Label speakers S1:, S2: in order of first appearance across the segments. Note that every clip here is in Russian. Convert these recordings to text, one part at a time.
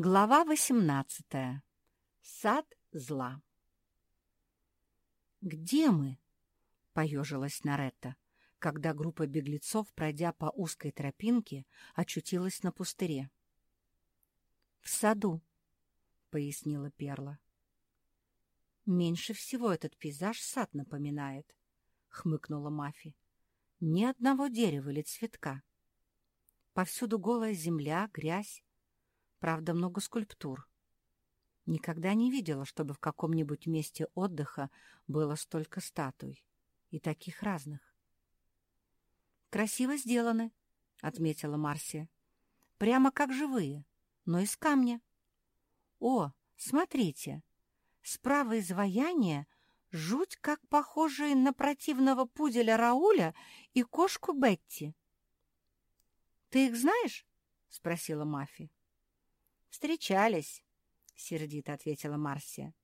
S1: Глава 18. Сад зла. «Где мы?» — поежилась Наретта, когда группа беглецов, пройдя по узкой тропинке, очутилась на пустыре. «В саду», — пояснила Перла. «Меньше всего этот пейзаж сад напоминает», — хмыкнула Мафи. «Ни одного дерева или цветка. Повсюду голая земля, грязь, Правда, много скульптур. Никогда не видела, чтобы в каком-нибудь месте отдыха было столько статуй. И таких разных. «Красиво сделаны», — отметила Марсия. «Прямо как живые, но из камня». «О, смотрите! Справа изваяние жуть как похожие на противного пуделя Рауля и кошку Бетти». «Ты их знаешь?» — спросила Мафи. «Встречались», — сердито ответила Марсия.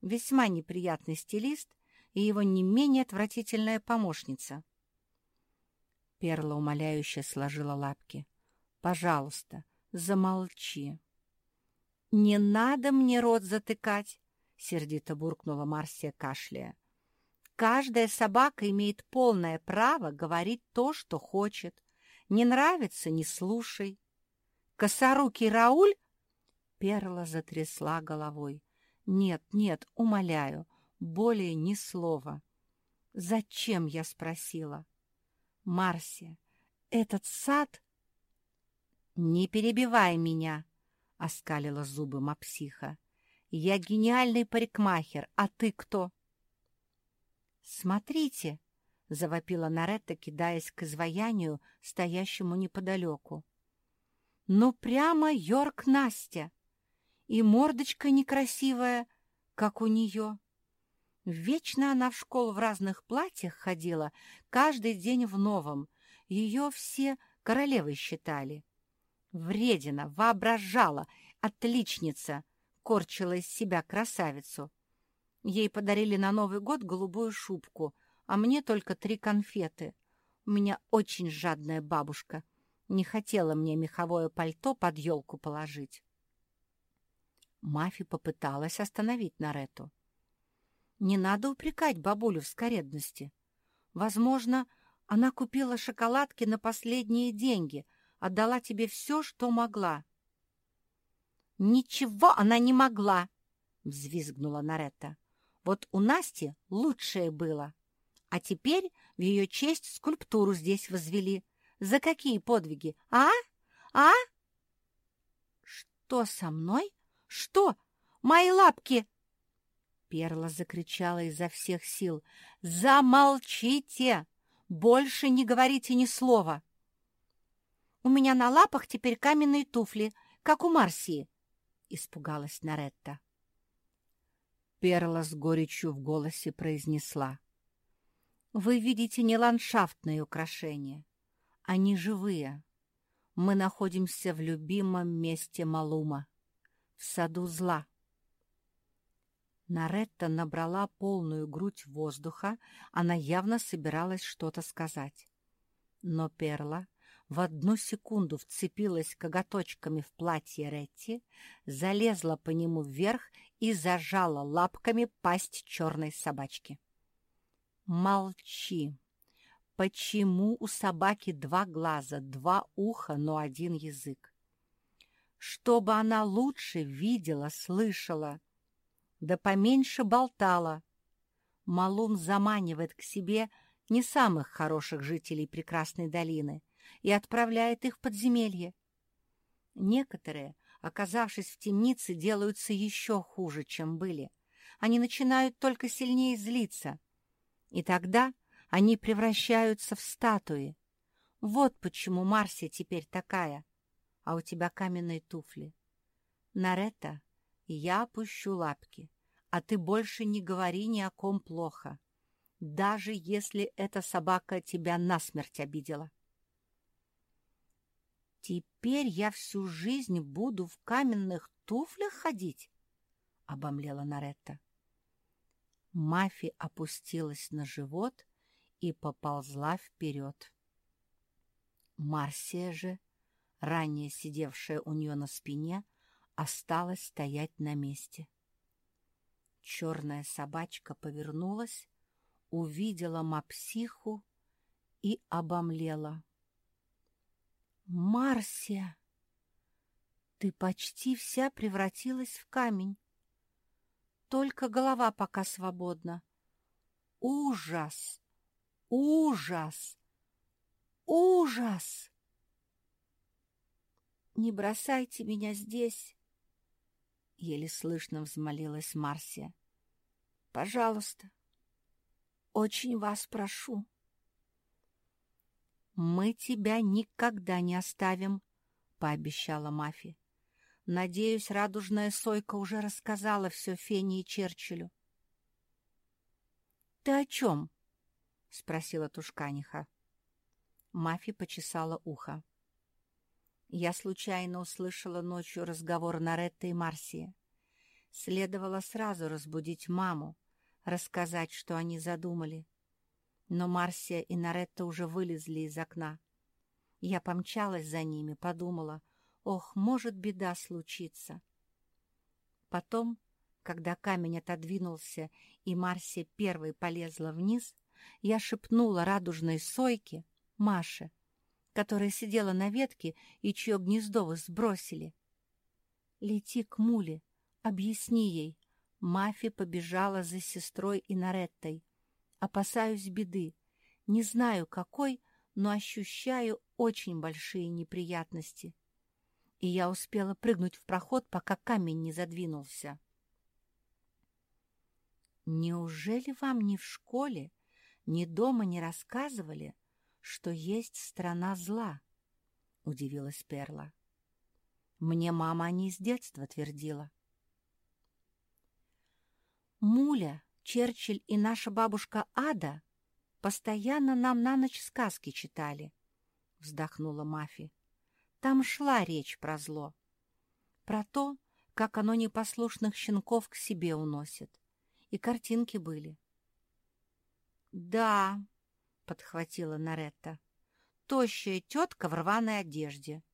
S1: «Весьма неприятный стилист и его не менее отвратительная помощница». Перла умоляюще сложила лапки. «Пожалуйста, замолчи». «Не надо мне рот затыкать», — сердито буркнула Марсия, кашляя. «Каждая собака имеет полное право говорить то, что хочет. Не нравится — не слушай. Косорукий Рауль Перла затрясла головой. «Нет, нет, умоляю, более ни слова». «Зачем?» — я спросила. «Марсия, этот сад...» «Не перебивай меня!» — оскалила зубы мапсиха. «Я гениальный парикмахер, а ты кто?» «Смотрите!» — завопила Наретта, кидаясь к изваянию, стоящему неподалеку. «Ну, прямо Йорк Настя!» И мордочка некрасивая, как у нее. Вечно она в школу в разных платьях ходила, каждый день в новом. Ее все королевой считали. Вредина, воображала, отличница, корчила из себя красавицу. Ей подарили на Новый год голубую шубку, а мне только три конфеты. У меня очень жадная бабушка. Не хотела мне меховое пальто под елку положить. Мафи попыталась остановить Нарету. «Не надо упрекать бабулю в скоредности. Возможно, она купила шоколадки на последние деньги, отдала тебе все, что могла». «Ничего она не могла!» — взвизгнула Наретта. «Вот у Насти лучшее было. А теперь в ее честь скульптуру здесь возвели. За какие подвиги? А? А?» «Что со мной?» «Что? Мои лапки!» Перла закричала изо всех сил. «Замолчите! Больше не говорите ни слова!» «У меня на лапах теперь каменные туфли, как у Марсии!» — испугалась Наретта. Перла с горечью в голосе произнесла. «Вы видите не ландшафтные украшения. Они живые. Мы находимся в любимом месте Малума в саду зла. Наретта набрала полную грудь воздуха, она явно собиралась что-то сказать. Но Перла в одну секунду вцепилась коготочками в платье Ретти, залезла по нему вверх и зажала лапками пасть черной собачки. «Молчи! Почему у собаки два глаза, два уха, но один язык? Чтобы она лучше видела, слышала, да поменьше болтала. Малун заманивает к себе не самых хороших жителей прекрасной долины и отправляет их в подземелье. Некоторые, оказавшись в темнице, делаются еще хуже, чем были. Они начинают только сильнее злиться. И тогда они превращаются в статуи. Вот почему Марсия теперь такая — а у тебя каменные туфли. Нарета, я опущу лапки, а ты больше не говори ни о ком плохо, даже если эта собака тебя насмерть обидела. «Теперь я всю жизнь буду в каменных туфлях ходить?» — обомлела Наретта. Мафи опустилась на живот и поползла вперед. Марсия же ранее сидевшая у нее на спине, осталась стоять на месте. Черная собачка повернулась, увидела мапсиху и обомлела. «Марсия, ты почти вся превратилась в камень. Только голова пока свободна. Ужас! Ужас! Ужас!» «Не бросайте меня здесь!» Еле слышно взмолилась Марсия. «Пожалуйста, очень вас прошу». «Мы тебя никогда не оставим», — пообещала Мафи. «Надеюсь, радужная сойка уже рассказала все Фене и Черчиллю». «Ты о чем?» — спросила Тушканиха. Мафи почесала ухо. Я случайно услышала ночью разговор Наретта и Марсии. Следовало сразу разбудить маму, рассказать, что они задумали. Но Марсия и Наретта уже вылезли из окна. Я помчалась за ними, подумала, ох, может беда случиться. Потом, когда камень отодвинулся и Марсия первой полезла вниз, я шепнула радужной сойке, Маше, которая сидела на ветке и чье гнездо вы сбросили. Лети к Муле, объясни ей. Мафи побежала за сестрой и Нареттой. Опасаюсь беды. Не знаю, какой, но ощущаю очень большие неприятности. И я успела прыгнуть в проход, пока камень не задвинулся. Неужели вам ни в школе, ни дома не рассказывали, что есть страна зла, — удивилась Перла. Мне мама о ней с детства твердила. Муля, Черчилль и наша бабушка Ада постоянно нам на ночь сказки читали, — вздохнула Мафи. Там шла речь про зло, про то, как оно непослушных щенков к себе уносит. И картинки были. — Да, подхватила Наретта. Тощая тетка в рваной одежде.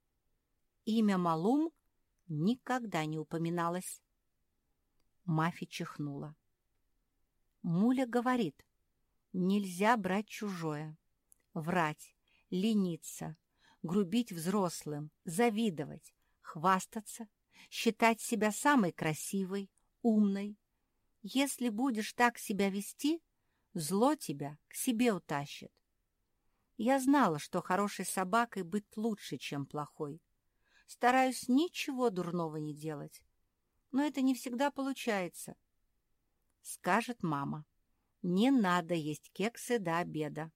S1: Имя Малум никогда не упоминалось. Мафи чихнула. Муля говорит, нельзя брать чужое, врать, лениться, грубить взрослым, завидовать, хвастаться, считать себя самой красивой, умной. Если будешь так себя вести, Зло тебя к себе утащит. Я знала, что хорошей собакой быть лучше, чем плохой. Стараюсь ничего дурного не делать. Но это не всегда получается. Скажет мама, не надо есть кексы до обеда.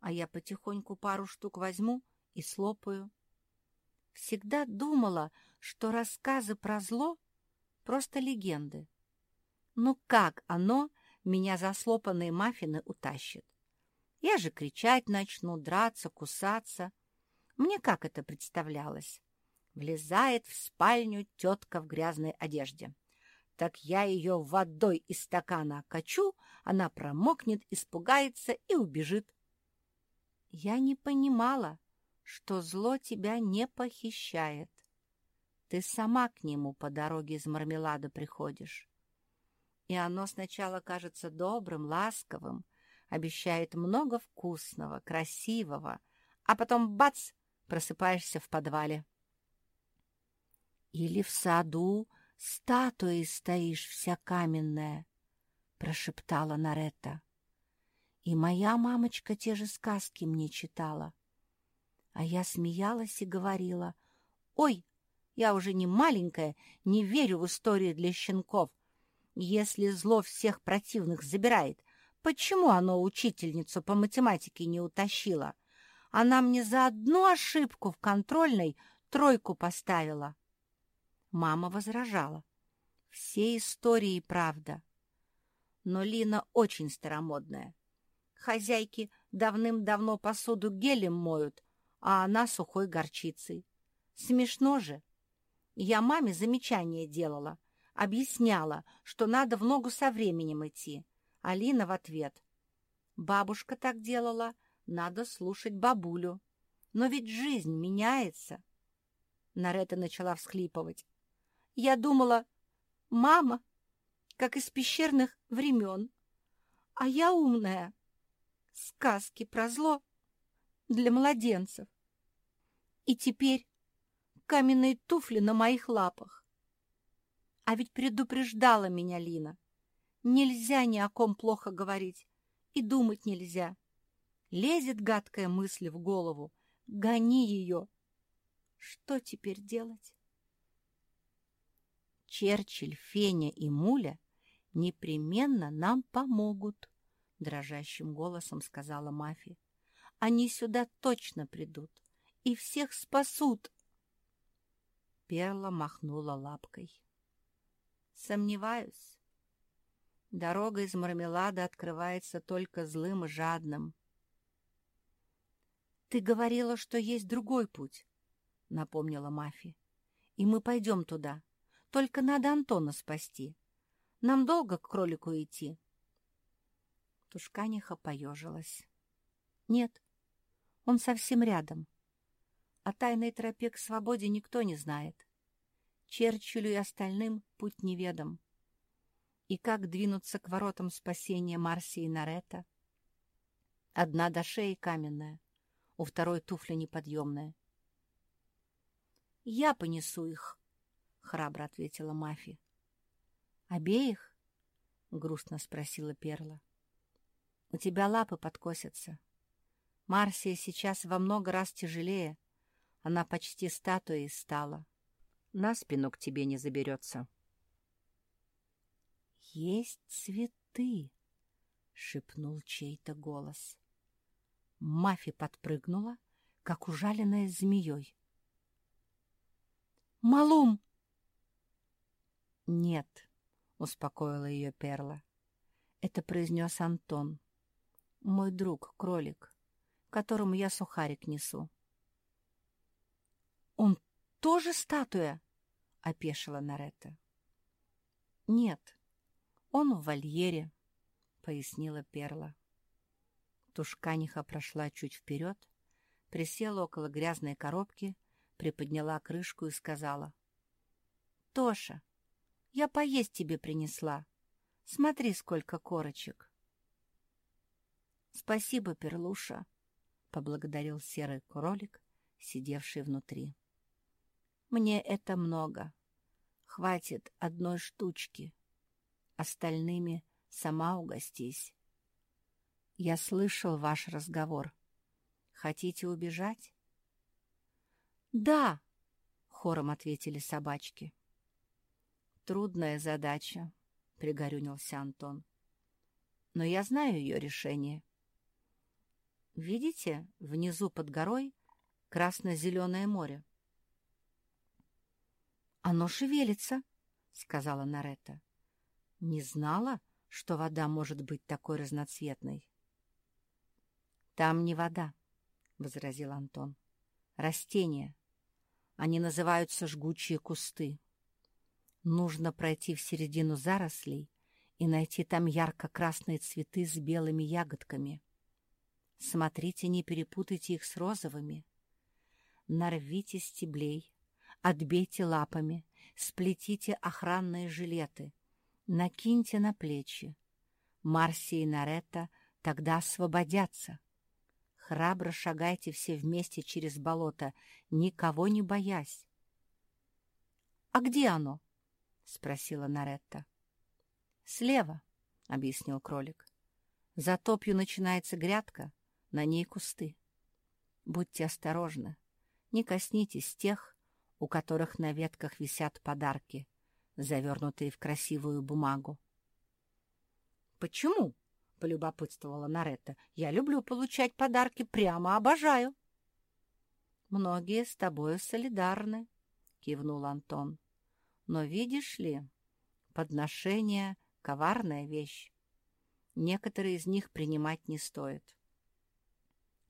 S1: А я потихоньку пару штук возьму и слопаю. Всегда думала, что рассказы про зло — просто легенды. Ну как оно меня за слопанные маффины утащит. Я же кричать начну, драться, кусаться. Мне как это представлялось? Влезает в спальню тетка в грязной одежде. Так я ее водой из стакана качу, она промокнет, испугается и убежит. Я не понимала, что зло тебя не похищает. Ты сама к нему по дороге из мармелада приходишь и оно сначала кажется добрым, ласковым, обещает много вкусного, красивого, а потом бац, просыпаешься в подвале. Или в саду статуей стоишь вся каменная, прошептала Наретта. И моя мамочка те же сказки мне читала. А я смеялась и говорила, «Ой, я уже не маленькая, не верю в истории для щенков, если зло всех противных забирает, почему оно учительницу по математике не утащило? Она мне за одну ошибку в контрольной тройку поставила. Мама возражала. Все истории правда. Но Лина очень старомодная. Хозяйки давным-давно посуду гелем моют, а она сухой горчицей. Смешно же. Я маме замечание делала — Объясняла, что надо в ногу со временем идти. Алина в ответ. «Бабушка так делала, надо слушать бабулю. Но ведь жизнь меняется». Нарета начала всхлипывать. Я думала, мама, как из пещерных времен. А я умная. Сказки про зло для младенцев. И теперь каменные туфли на моих лапах. А ведь предупреждала меня Лина. Нельзя ни о ком плохо говорить, и думать нельзя. Лезет гадкая мысль в голову, гони ее. Что теперь делать? Черчилль, Феня и Муля непременно нам помогут, — дрожащим голосом сказала Мафи. Они сюда точно придут и всех спасут. Перла махнула лапкой. Сомневаюсь. Дорога из мармелада открывается только злым и жадным. «Ты говорила, что есть другой путь», — напомнила Мафи. «И мы пойдем туда. Только надо Антона спасти. Нам долго к кролику идти?» Тушканиха поежилась. «Нет, он совсем рядом. О тайной тропе к свободе никто не знает. Черчиллю и остальным путь неведом. И как двинуться к воротам спасения Марси и Нарета? Одна до шеи каменная, у второй туфля неподъемная. «Я понесу их», — храбро ответила Мафи. «Обеих?» — грустно спросила Перла. «У тебя лапы подкосятся. Марсия сейчас во много раз тяжелее. Она почти статуей стала. На спину к тебе не заберется». «Есть цветы!» — шепнул чей-то голос. Мафи подпрыгнула, как ужаленная змеей. «Малум!» «Нет», — успокоила ее Перла. Это произнес Антон, мой друг, кролик, которому я сухарик несу. «Он тоже статуя?» — опешила Наретта. «Нет, он в вольере», — пояснила Перла. Тушканиха прошла чуть вперед, присела около грязной коробки, приподняла крышку и сказала. «Тоша, я поесть тебе принесла. Смотри, сколько корочек». «Спасибо, Перлуша», — поблагодарил серый кролик, сидевший внутри. «Мне это много. Хватит одной штучки. Остальными сама угостись». Я слышал ваш разговор. Хотите убежать? Да, хором ответили собачки. Трудная задача, пригорюнился Антон. Но я знаю ее решение. Видите, внизу под горой красно-зеленое море. «Оно шевелится», — сказала Наретта. «Не знала, что вода может быть такой разноцветной». «Там не вода», — возразил Антон. «Растения. Они называются жгучие кусты. Нужно пройти в середину зарослей и найти там ярко-красные цветы с белыми ягодками. Смотрите, не перепутайте их с розовыми. Нарвите стеблей, отбейте лапами, сплетите охранные жилеты, накиньте на плечи. Марси и Наретта тогда освободятся» Храбро шагайте все вместе через болото, никого не боясь. — А где оно? — спросила Наретта. — Слева, — объяснил кролик. — За топью начинается грядка, на ней кусты. Будьте осторожны, не коснитесь тех, у которых на ветках висят подарки, завернутые в красивую бумагу. — Почему? — полюбопытствовала Наретта. «Я люблю получать подарки, прямо обожаю». «Многие с тобою солидарны», — кивнул Антон. «Но видишь ли, подношение — коварная вещь. Некоторые из них принимать не стоит.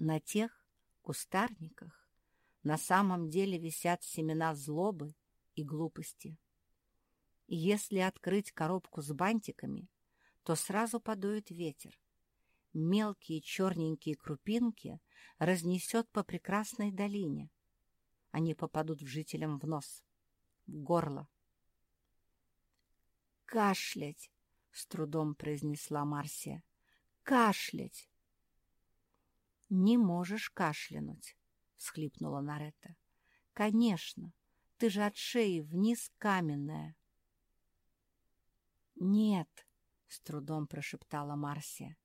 S1: На тех кустарниках на самом деле висят семена злобы и глупости. И если открыть коробку с бантиками — то сразу подует ветер. Мелкие черненькие крупинки разнесет по прекрасной долине. Они попадут в жителям в нос, в горло, «Кашлять!» — с трудом произнесла Марсия. «Кашлять!» «Не можешь кашлянуть!» — всхлипнула Наретта. «Конечно! Ты же от шеи вниз каменная!» «Нет!» — с трудом прошептала Марсия.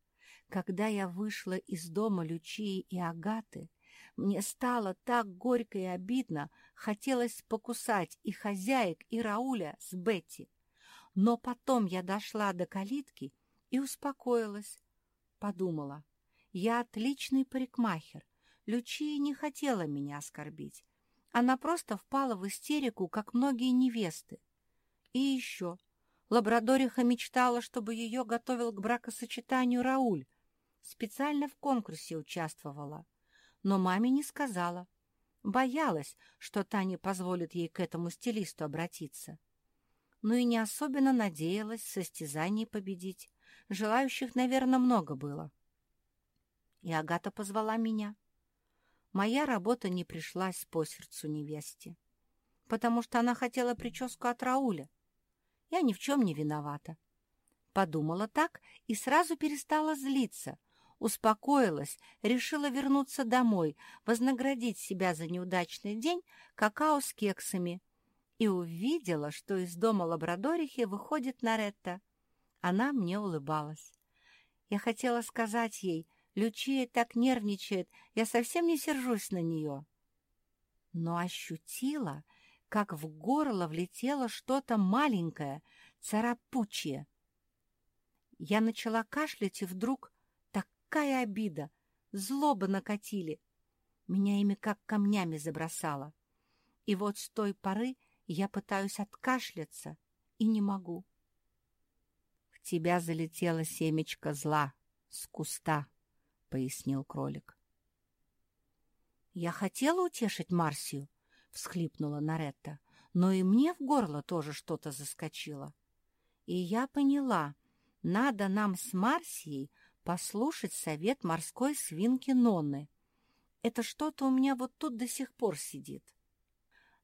S1: «Когда я вышла из дома Лючии и Агаты, мне стало так горько и обидно, хотелось покусать и хозяек, и Рауля с Бетти. Но потом я дошла до калитки и успокоилась. Подумала, я отличный парикмахер. Лючия не хотела меня оскорбить. Она просто впала в истерику, как многие невесты. И еще. Лабрадориха мечтала, чтобы ее готовил к бракосочетанию Рауль. Специально в конкурсе участвовала но маме не сказала. Боялась, что та не позволит ей к этому стилисту обратиться. Ну и не особенно надеялась в состязании победить. Желающих, наверное, много было. И Агата позвала меня. Моя работа не пришлась по сердцу невесте, потому что она хотела прическу от Рауля. Я ни в чем не виновата. Подумала так и сразу перестала злиться — успокоилась, решила вернуться домой, вознаградить себя за неудачный день какао с кексами и увидела, что из дома лабрадорихи выходит Наретта. Она мне улыбалась. Я хотела сказать ей, Лючия так нервничает, я совсем не сержусь на нее. Но ощутила, как в горло влетело что-то маленькое, царапучее. Я начала кашлять, и вдруг Какая обида! Злоба накатили. Меня ими как камнями забросало. И вот с той поры я пытаюсь откашляться и не могу. — В тебя залетело семечко зла с куста, — пояснил кролик. — Я хотела утешить Марсию, — всхлипнула Наретта, но и мне в горло тоже что-то заскочило. И я поняла, надо нам с Марсией послушать совет морской свинки Нонны. Это что-то у меня вот тут до сих пор сидит.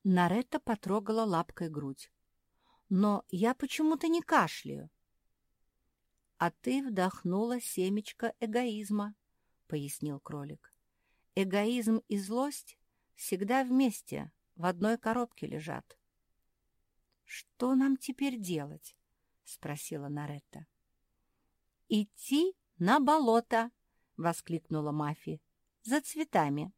S1: Наретта потрогала лапкой грудь. Но я почему-то не кашляю. А ты вдохнула семечко эгоизма, — пояснил кролик. Эгоизм и злость всегда вместе, в одной коробке лежат. — Что нам теперь делать? — спросила Наретта. — Идти на болото!» — воскликнула Мафи. «За цветами!»